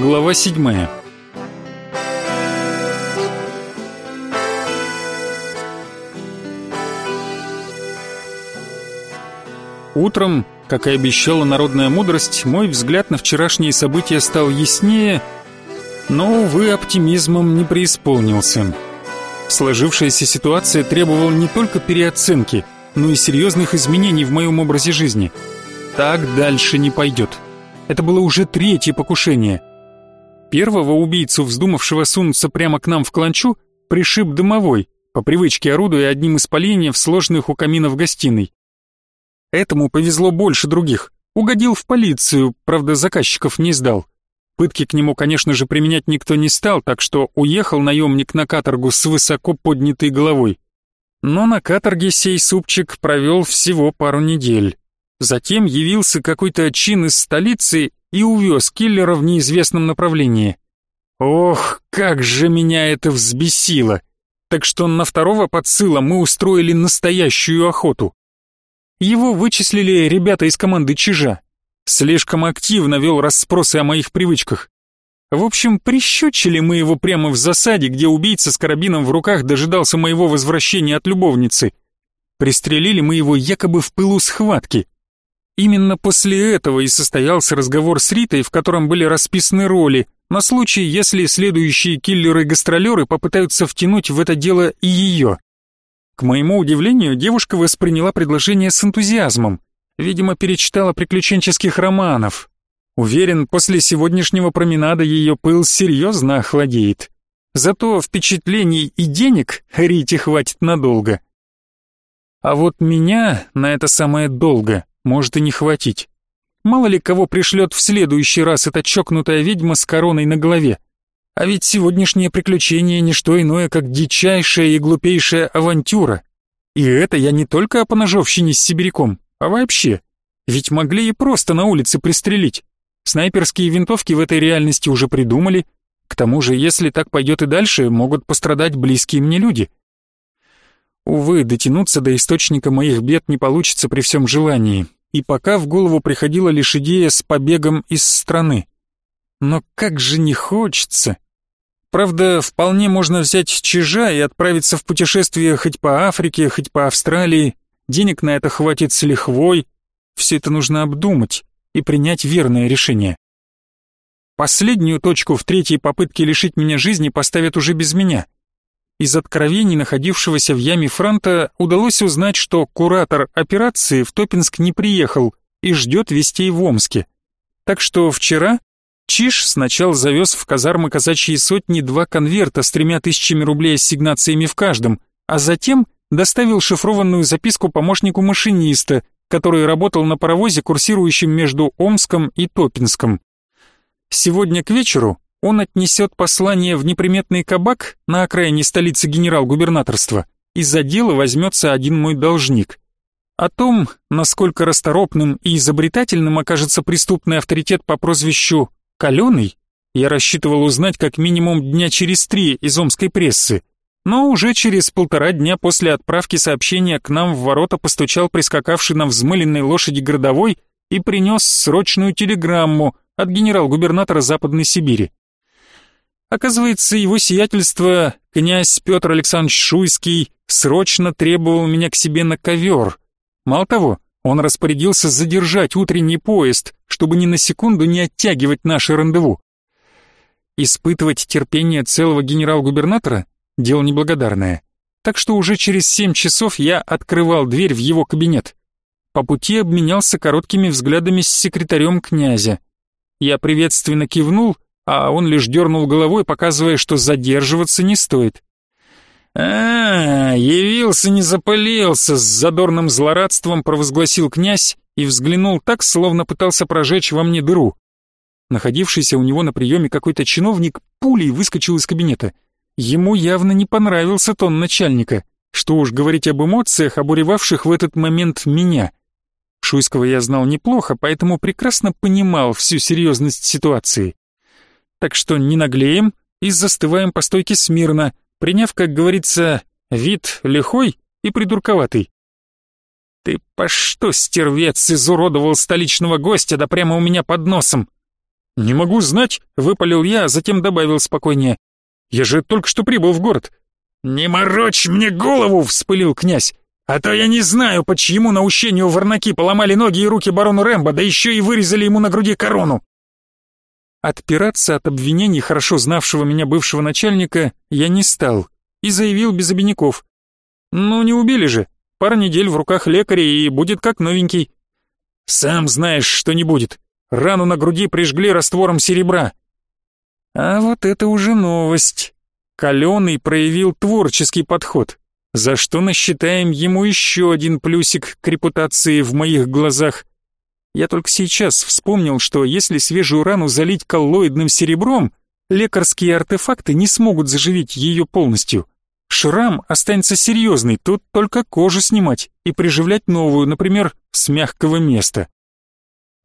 Глава седьмая. Утром, как и обещала народная мудрость, мой взгляд на вчерашние события стал яснее, но, увы, оптимизмом не преисполнился. Сложившаяся ситуация требовала не только переоценки, но и серьезных изменений в моем образе жизни. Так дальше не пойдет. Это было уже третье покушение. Первого убийцу, вздумавшего сунуться прямо к нам в кланчу, пришиб дымовой, по привычке орудуя одним из поленьев, сложенных у камина в гостиной. Этому повезло больше других. Угодил в полицию, правда, заказчиков не сдал. Пытки к нему, конечно же, применять никто не стал, так что уехал наемник на каторгу с высоко поднятой головой. Но на каторге сей супчик провел всего пару недель. Затем явился какой-то чин из столицы и увез киллера в неизвестном направлении. Ох, как же меня это взбесило! Так что на второго подсыла мы устроили настоящую охоту. Его вычислили ребята из команды Чижа. Слишком активно вел расспросы о моих привычках. В общем, прищучили мы его прямо в засаде, где убийца с карабином в руках дожидался моего возвращения от любовницы. Пристрелили мы его якобы в пылу схватки. Именно после этого и состоялся разговор с Ритой, в котором были расписаны роли, на случай, если следующие киллеры-гастролеры попытаются втянуть в это дело и ее. К моему удивлению, девушка восприняла предложение с энтузиазмом. Видимо, перечитала приключенческих романов. Уверен, после сегодняшнего променада ее пыл серьезно охладеет. Зато впечатлений и денег Рите хватит надолго. А вот меня на это самое долго может и не хватить. Мало ли кого пришлет в следующий раз эта чокнутая ведьма с короной на голове. А ведь сегодняшнее приключение не что иное, как дичайшая и глупейшая авантюра. И это я не только о поножовщине с сибиряком, а вообще. Ведь могли и просто на улице пристрелить. Снайперские винтовки в этой реальности уже придумали. К тому же, если так пойдет и дальше, могут пострадать близкие мне люди. Увы, дотянуться до источника моих бед не получится при всем желании и пока в голову приходила лишь идея с побегом из страны. Но как же не хочется. Правда, вполне можно взять чижа и отправиться в путешествие хоть по Африке, хоть по Австралии. Денег на это хватит с лихвой. Все это нужно обдумать и принять верное решение. Последнюю точку в третьей попытке лишить меня жизни поставят уже без меня — из откровений находившегося в яме Франта удалось узнать, что куратор операции в Топинск не приехал и ждет вестей в Омске. Так что вчера Чиш сначала завез в казармы казачьей сотни два конверта с тремя тысячами рублей ассигнациями в каждом, а затем доставил шифрованную записку помощнику машиниста, который работал на паровозе, курсирующем между Омском и Топинском. Сегодня к вечеру он отнесет послание в неприметный кабак на окраине столицы генерал-губернаторства, и за дело возьмется один мой должник. О том, насколько расторопным и изобретательным окажется преступный авторитет по прозвищу «Каленый», я рассчитывал узнать как минимум дня через три из омской прессы, но уже через полтора дня после отправки сообщения к нам в ворота постучал прискакавший на взмыленной лошади городовой и принес срочную телеграмму от генерал-губернатора Западной Сибири. Оказывается, его сиятельство, князь Петр Александрович Шуйский, срочно требовал меня к себе на ковер. Мало того, он распорядился задержать утренний поезд, чтобы ни на секунду не оттягивать наше рандеву. Испытывать терпение целого генерал-губернатора — дело неблагодарное. Так что уже через семь часов я открывал дверь в его кабинет. По пути обменялся короткими взглядами с секретарем князя. Я приветственно кивнул — а он лишь дернул головой, показывая, что задерживаться не стоит. «А, явился, не запылился!» — с задорным злорадством провозгласил князь и взглянул так, словно пытался прожечь во мне дыру. Находившийся у него на приеме какой-то чиновник пулей выскочил из кабинета. Ему явно не понравился тон начальника. Что уж говорить об эмоциях, обуревавших в этот момент меня. Шуйского я знал неплохо, поэтому прекрасно понимал всю серьезность ситуации так что не наглеем и застываем по стойке смирно, приняв, как говорится, вид лихой и придурковатый. «Ты по что, стервец, изуродовал столичного гостя, да прямо у меня под носом?» «Не могу знать», — выпалил я, а затем добавил спокойнее. «Я же только что прибыл в город». «Не морочь мне голову!» — вспылил князь. «А то я не знаю, почему на ущению Варнаки поломали ноги и руки барону Рэмбо, да еще и вырезали ему на груди корону». Отпираться от обвинений хорошо знавшего меня бывшего начальника я не стал и заявил без обиняков. «Ну, не убили же. Пара недель в руках лекаря и будет как новенький». «Сам знаешь, что не будет. Рану на груди прижгли раствором серебра». А вот это уже новость. Каленый проявил творческий подход, за что насчитаем ему еще один плюсик к репутации в моих глазах. Я только сейчас вспомнил, что если свежую рану залить коллоидным серебром, лекарские артефакты не смогут заживить ее полностью. Шрам останется серьезный, тут только кожу снимать и приживлять новую, например, с мягкого места.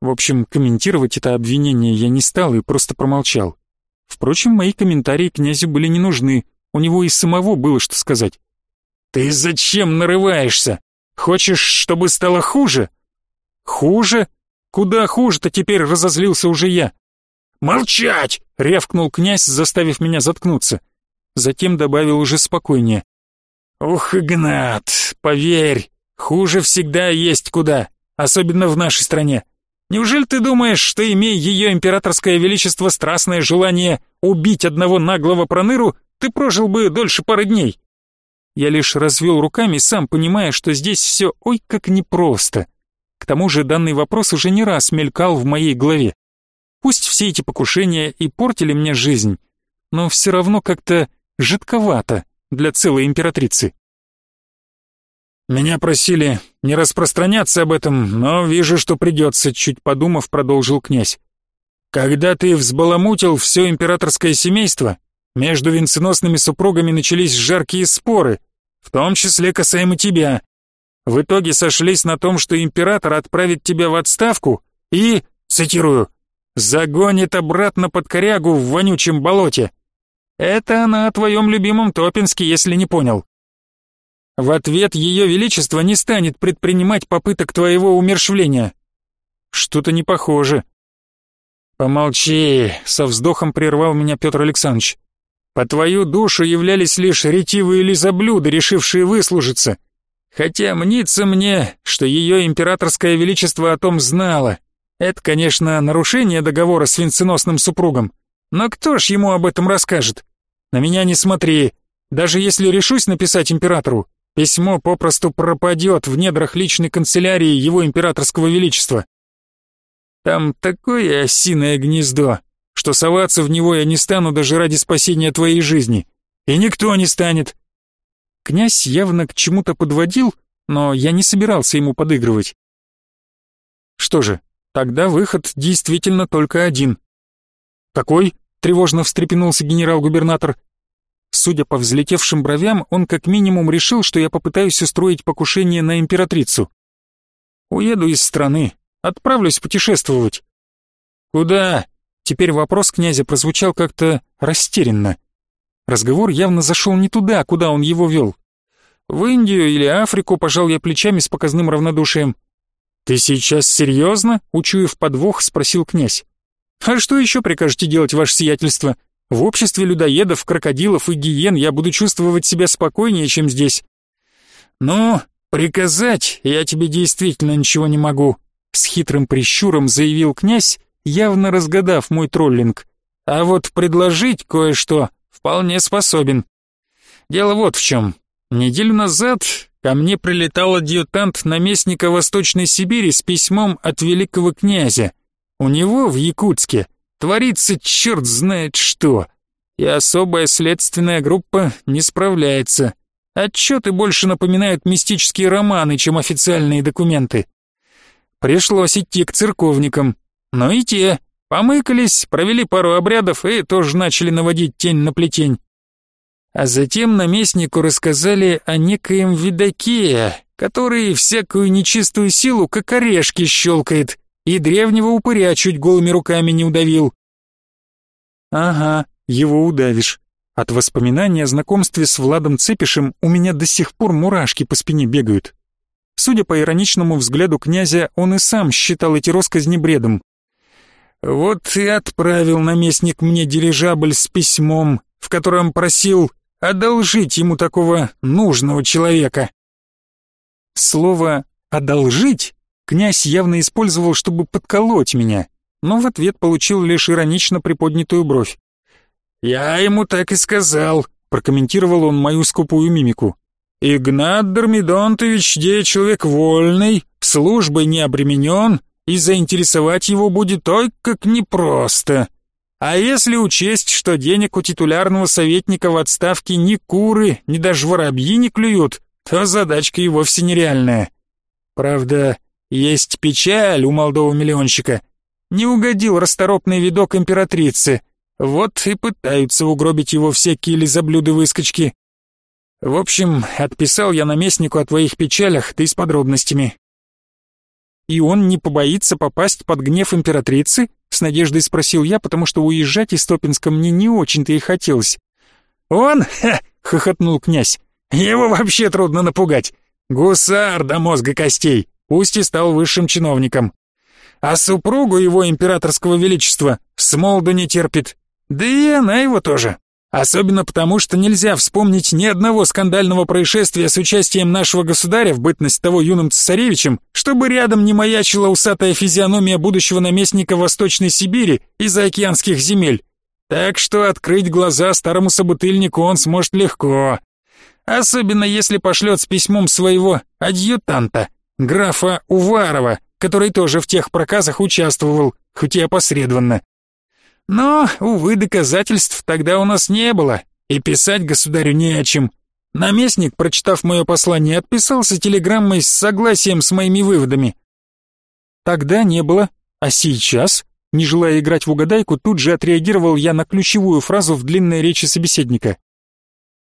В общем, комментировать это обвинение я не стал и просто промолчал. Впрочем, мои комментарии князю были не нужны, у него и самого было что сказать. «Ты зачем нарываешься? Хочешь, чтобы стало хуже?» «Хуже? Куда хуже-то теперь разозлился уже я?» «Молчать!» — рявкнул князь, заставив меня заткнуться. Затем добавил уже спокойнее. «Ух, Игнат, поверь, хуже всегда есть куда, особенно в нашей стране. Неужели ты думаешь, что, имея ее императорское величество страстное желание убить одного наглого проныру, ты прожил бы дольше пары дней? Я лишь развел руками, сам понимая, что здесь все ой как непросто. К тому же данный вопрос уже не раз мелькал в моей голове. Пусть все эти покушения и портили мне жизнь, но все равно как-то жидковато для целой императрицы. «Меня просили не распространяться об этом, но вижу, что придется», — чуть подумав, продолжил князь. «Когда ты взбаламутил все императорское семейство, между венценосными супругами начались жаркие споры, в том числе касаемо тебя. В итоге сошлись на том, что император отправит тебя в отставку и, цитирую, «загонит обратно под корягу в вонючем болоте». Это она о твоем любимом Топинске, если не понял. В ответ Ее Величество не станет предпринимать попыток твоего умершвления. Что-то не похоже. Помолчи, со вздохом прервал меня Петр Александрович. По твою душу являлись лишь ретивые лизоблюды, решившие выслужиться. Хотя мнится мне, что ее императорское величество о том знало. Это, конечно, нарушение договора с венценосным супругом. Но кто ж ему об этом расскажет? На меня не смотри. Даже если решусь написать императору, Письмо попросту пропадет в недрах личной канцелярии его императорского величества. Там такое осиное гнездо, что соваться в него я не стану даже ради спасения твоей жизни. И никто не станет. Князь явно к чему-то подводил, но я не собирался ему подыгрывать. Что же, тогда выход действительно только один. «Какой?» — тревожно встрепенулся генерал-губернатор. Судя по взлетевшим бровям, он как минимум решил, что я попытаюсь устроить покушение на императрицу. Уеду из страны, отправлюсь путешествовать. Куда? Теперь вопрос князя прозвучал как-то растерянно. Разговор явно зашел не туда, куда он его вел. В Индию или Африку пожал я плечами с показным равнодушием. «Ты сейчас серьезно?» — учуяв подвох, спросил князь. «А что еще прикажете делать, ваше сиятельство? В обществе людоедов, крокодилов и гиен я буду чувствовать себя спокойнее, чем здесь. Но приказать я тебе действительно ничего не могу, с хитрым прищуром заявил князь, явно разгадав мой троллинг. А вот предложить кое-что вполне способен. Дело вот в чем. Неделю назад ко мне прилетал адъютант наместника Восточной Сибири с письмом от великого князя. У него в Якутске Творится черт знает что. И особая следственная группа не справляется. Отчеты больше напоминают мистические романы, чем официальные документы. Пришлось идти к церковникам. Но и те помыкались, провели пару обрядов и тоже начали наводить тень на плетень. А затем наместнику рассказали о некоем видаке, который всякую нечистую силу как орешки щелкает и древнего упыря чуть голыми руками не удавил. Ага, его удавишь. От воспоминания о знакомстве с Владом Цепишем у меня до сих пор мурашки по спине бегают. Судя по ироничному взгляду князя, он и сам считал эти росказни бредом. Вот и отправил наместник мне дирижабль с письмом, в котором просил одолжить ему такого нужного человека. Слово «одолжить» князь явно использовал, чтобы подколоть меня, но в ответ получил лишь иронично приподнятую бровь. «Я ему так и сказал», — прокомментировал он мою скупую мимику. «Игнат Дормидонтович, де человек вольный, службой не обременен, и заинтересовать его будет ой как непросто. А если учесть, что денег у титулярного советника в отставке ни куры, ни даже воробьи не клюют, то задачка и вовсе нереальная. Правда, есть печаль у молодого миллионщика. Не угодил расторопный видок императрицы. Вот и пытаются угробить его всякие лизоблюды-выскочки. В общем, отписал я наместнику о твоих печалях, ты с подробностями. И он не побоится попасть под гнев императрицы? С надеждой спросил я, потому что уезжать из Топинска мне не очень-то и хотелось. «Он?» Хохотнул князь. «Его вообще трудно напугать. Гусар до мозга костей, пусть и стал высшим чиновником. А супругу его императорского величества с молоду не терпит. Да и она его тоже. Особенно потому, что нельзя вспомнить ни одного скандального происшествия с участием нашего государя в бытность того юным цесаревичем, чтобы рядом не маячила усатая физиономия будущего наместника Восточной Сибири и заокеанских земель. Так что открыть глаза старому собутыльнику он сможет легко. Особенно если пошлет с письмом своего адъютанта, графа Уварова, который тоже в тех проказах участвовал, хоть и опосредованно. Но, увы, доказательств тогда у нас не было, и писать государю не о чем. Наместник, прочитав мое послание, отписался телеграммой с согласием с моими выводами. Тогда не было, а сейчас, не желая играть в угадайку, тут же отреагировал я на ключевую фразу в длинной речи собеседника.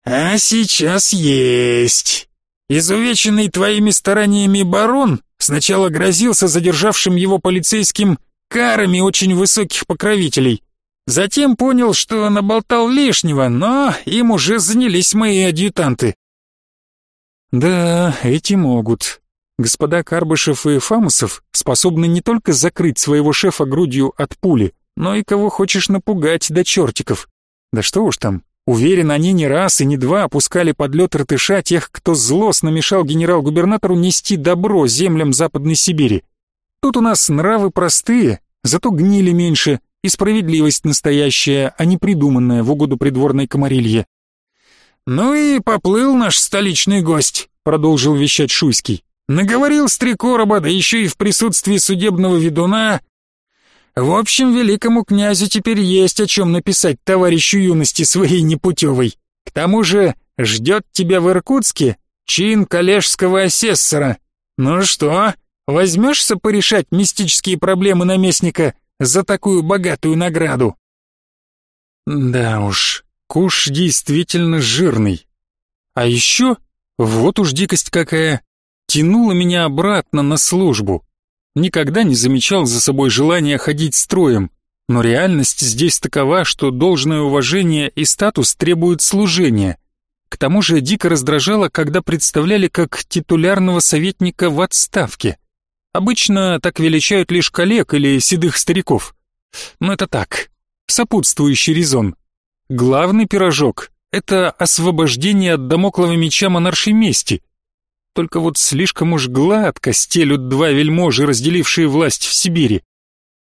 «А сейчас есть. Изувеченный твоими стараниями барон сначала грозился задержавшим его полицейским карами очень высоких покровителей. Затем понял, что наболтал лишнего, но им уже занялись мои адъютанты. Да, эти могут. Господа Карбышев и Фамусов способны не только закрыть своего шефа грудью от пули, но и кого хочешь напугать до чертиков. Да что уж там, уверен, они не раз и не два опускали под лед ртыша тех, кто злостно мешал генерал-губернатору нести добро землям Западной Сибири. Тут у нас нравы простые, зато гнили меньше, и справедливость настоящая, а не придуманная в угоду придворной комарилье. «Ну и поплыл наш столичный гость», — продолжил вещать Шуйский. «Наговорил стрекороба, да еще и в присутствии судебного ведуна. В общем, великому князю теперь есть о чем написать товарищу юности своей непутевой. К тому же ждет тебя в Иркутске чин коллежского асессора. Ну что, Возьмешься порешать мистические проблемы наместника за такую богатую награду? Да уж, куш действительно жирный. А еще, вот уж дикость какая, тянула меня обратно на службу. Никогда не замечал за собой желания ходить строем, но реальность здесь такова, что должное уважение и статус требуют служения. К тому же дико раздражало, когда представляли как титулярного советника в отставке. Обычно так величают лишь коллег или седых стариков. Но это так, сопутствующий резон. Главный пирожок — это освобождение от домоклого меча монаршей мести. Только вот слишком уж гладко стелют два вельможи, разделившие власть в Сибири.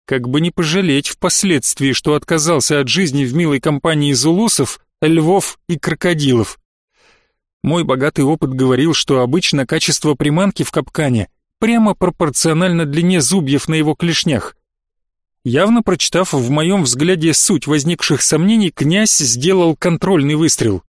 Как бы не пожалеть впоследствии, что отказался от жизни в милой компании зулусов, львов и крокодилов. Мой богатый опыт говорил, что обычно качество приманки в капкане — прямо пропорционально длине зубьев на его клешнях. Явно прочитав в моем взгляде суть возникших сомнений, князь сделал контрольный выстрел.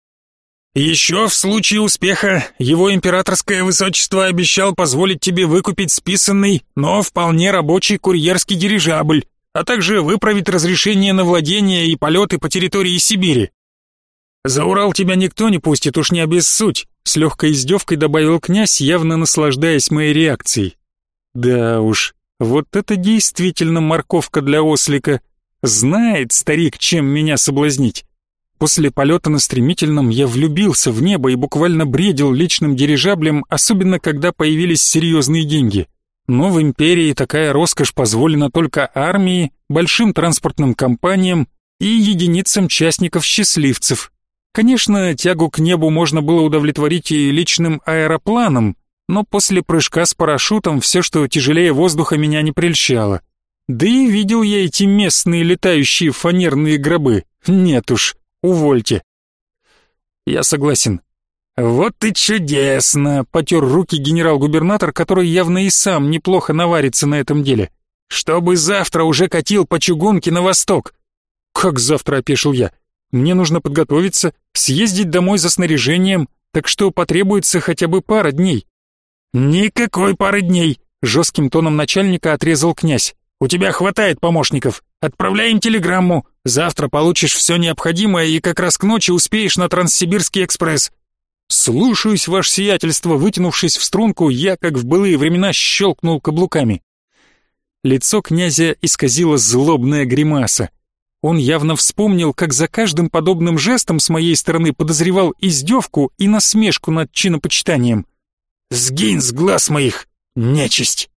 «Еще в случае успеха его императорское высочество обещал позволить тебе выкупить списанный, но вполне рабочий курьерский дирижабль, а также выправить разрешение на владение и полеты по территории Сибири. За Урал тебя никто не пустит, уж не обессудь, с легкой издевкой добавил князь, явно наслаждаясь моей реакцией. Да уж, вот это действительно морковка для ослика. Знает старик, чем меня соблазнить. После полета на стремительном я влюбился в небо и буквально бредил личным дирижаблем, особенно когда появились серьезные деньги. но в империи такая роскошь позволена только армии, большим транспортным компаниям и единицам частников-счастливцев. Конечно, тягу к небу можно было удовлетворить и личным аэропланом, но после прыжка с парашютом все, что тяжелее воздуха, меня не прельщало. Да и видел я эти местные летающие фанерные гробы. Нет уж, увольте. Я согласен. Вот и чудесно, потер руки генерал-губернатор, который явно и сам неплохо наварится на этом деле. Чтобы завтра уже катил по чугунке на восток. Как завтра, опешил я. Мне нужно подготовиться, съездить домой за снаряжением, так что потребуется хотя бы пара дней. Никакой пары дней, жестким тоном начальника отрезал князь. У тебя хватает помощников. Отправляем телеграмму. Завтра получишь все необходимое и как раз к ночи успеешь на Транссибирский экспресс. Слушаюсь, ваше сиятельство, вытянувшись в струнку, я, как в былые времена, щелкнул каблуками. Лицо князя исказило злобная гримаса. Он явно вспомнил, как за каждым подобным жестом с моей стороны подозревал издевку и насмешку над чинопочитанием. «Сгинь с глаз моих, нечисть!»